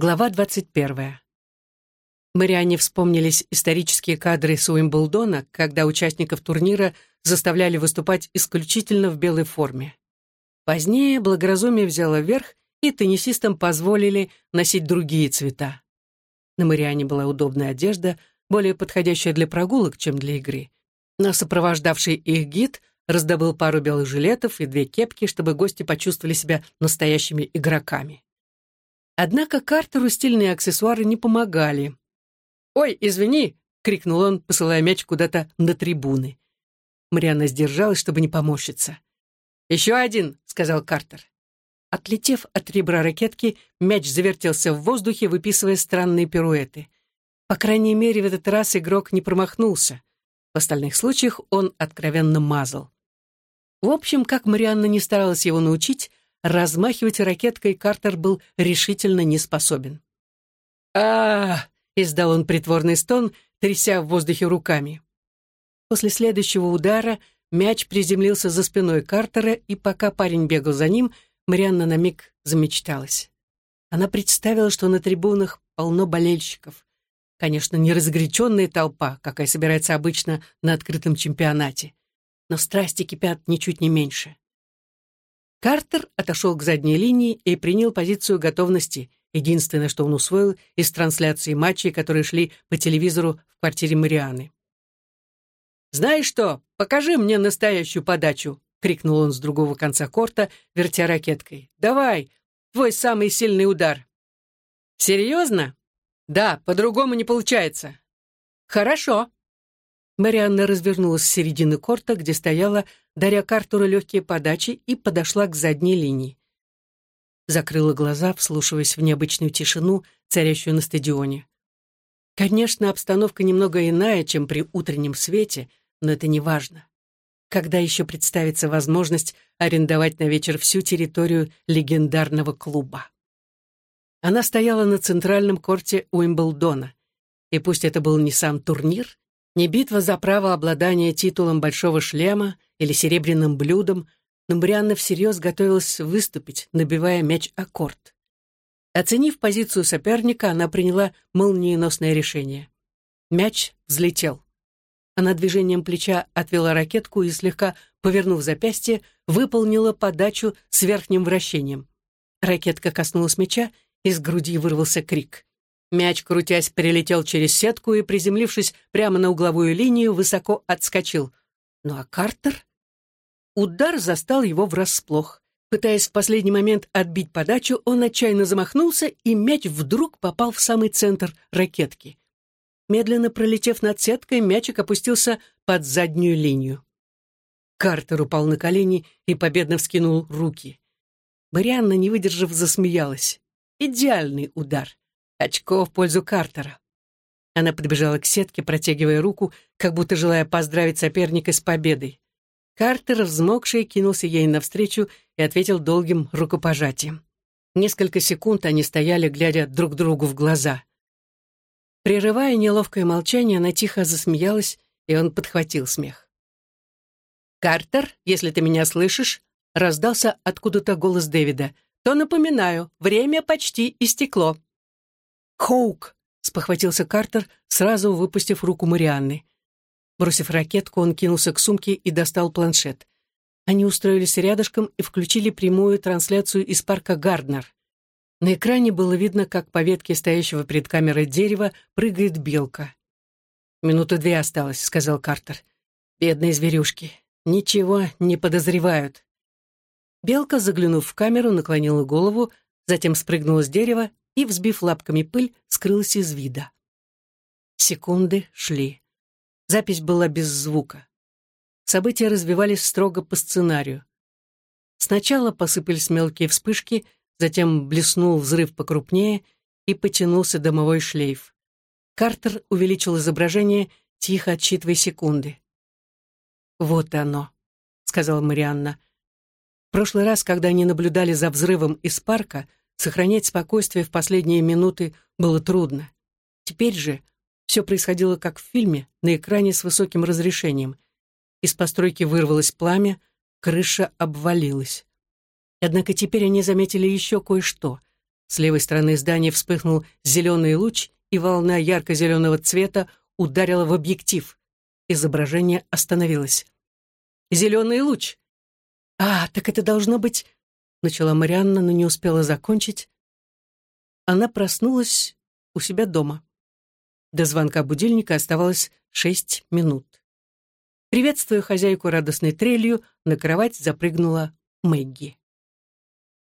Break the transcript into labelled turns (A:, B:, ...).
A: Глава 21. Марианне вспомнились исторические кадры с Уимблдона, когда участников турнира заставляли выступать исключительно в белой форме. Позднее благоразумие взяло верх, и теннисистам позволили носить другие цвета. На Мариане была удобная одежда, более подходящая для прогулок, чем для игры. Но сопровождавший их гид раздобыл пару белых жилетов и две кепки, чтобы гости почувствовали себя настоящими игроками. Однако Картеру стильные аксессуары не помогали. «Ой, извини!» — крикнул он, посылая мяч куда-то на трибуны. Марианна сдержалась, чтобы не поморщиться. «Еще один!» — сказал Картер. Отлетев от ребра ракетки, мяч завертелся в воздухе, выписывая странные пируэты. По крайней мере, в этот раз игрок не промахнулся. В остальных случаях он откровенно мазал. В общем, как Марианна не старалась его научить, размахивать ракеткой Картер был решительно не способен. а, издал он притворный стон, тряся в воздухе руками. После следующего удара мяч приземлился за спиной Картера, и пока парень бегал за ним, Марианна на миг замечталась. Она представила, что на трибунах полно болельщиков. Конечно, не разгоряченная толпа, какая собирается обычно на открытом чемпионате, но страсти кипят ничуть не меньше. Картер отошел к задней линии и принял позицию готовности, единственное, что он усвоил из трансляции матчей, которые шли по телевизору в квартире Марианы. «Знаешь что, покажи мне настоящую подачу!» — крикнул он с другого конца корта, вертя ракеткой. «Давай, твой самый сильный удар!» «Серьезно?» «Да, по-другому не получается». «Хорошо», Марианна развернулась с середины корта, где стояла, даря Картеру легкие подачи, и подошла к задней линии. Закрыла глаза, вслушиваясь в необычную тишину, царящую на стадионе. Конечно, обстановка немного иная, чем при утреннем свете, но это не важно. Когда еще представится возможность арендовать на вечер всю территорию легендарного клуба? Она стояла на центральном корте Уимблдона. И пусть это был не сам турнир, не битва за право обладания титулом большого шлема или серебряным блюдом, но Брианна всерьез готовилась выступить, набивая мяч о корт. Оценив позицию соперника, она приняла молниеносное решение. Мяч взлетел. Она движением плеча отвела ракетку и, слегка повернув запястье, выполнила подачу с верхним вращением. Ракетка коснулась мяча, из груди вырвался крик. Мяч, крутясь, перелетел через сетку и, приземлившись прямо на угловую линию, высоко отскочил. Ну а Картер? Удар застал его врасплох. Пытаясь в последний момент отбить подачу, он отчаянно замахнулся, и мяч вдруг попал в самый центр ракетки. Медленно пролетев над сеткой, мячик опустился под заднюю линию. Картер упал на колени и победно вскинул руки. Марианна, не выдержав, засмеялась. Идеальный удар. Очко в пользу Картера. Она подбежала к сетке, протягивая руку, как будто желая поздравить соперника с победой. Картер, взмокший, кинулся ей навстречу и ответил долгим рукопожатием. Несколько секунд они стояли, глядя друг другу в глаза. Прерывая неловкое молчание, она тихо засмеялась, и он подхватил смех. «Картер, если ты меня слышишь», — раздался откуда-то голос Дэвида, «то напоминаю, время почти истекло». «Хоук!» — спохватился Картер, сразу выпустив руку Марианны. Бросив ракетку, он кинулся к сумке и достал планшет. Они устроились рядышком и включили прямую трансляцию из парка Гарднер. На экране было видно, как по ветке стоящего перед камерой дерева прыгает белка. «Минуты две осталось», — сказал Картер. «Бедные зверюшки. Ничего не подозревают». Белка, заглянув в камеру, наклонила голову, затем спрыгнула с дерева и, взбив лапками пыль, скрылась из вида. Секунды шли. Запись была без звука. События развивались строго по сценарию. Сначала посыпались мелкие вспышки, затем блеснул взрыв покрупнее и потянулся дымовой шлейф. Картер увеличил изображение, тихо отсчитывая секунды. «Вот оно», — сказала Марианна. В прошлый раз, когда они наблюдали за взрывом из парка, Сохранять спокойствие в последние минуты было трудно. Теперь же все происходило как в фильме, на экране с высоким разрешением. Из постройки вырвалось пламя, крыша обвалилась. Однако теперь они заметили еще кое-что. С левой стороны здания вспыхнул зеленый луч, и волна ярко-зеленого цвета ударила в объектив. Изображение остановилось. «Зеленый луч!» «А, так это должно быть...» Начала Марианна, но не успела закончить. Она проснулась у себя дома. До звонка будильника оставалось шесть минут. Приветствуя хозяйку радостной трелью, на кровать запрыгнула Мэгги.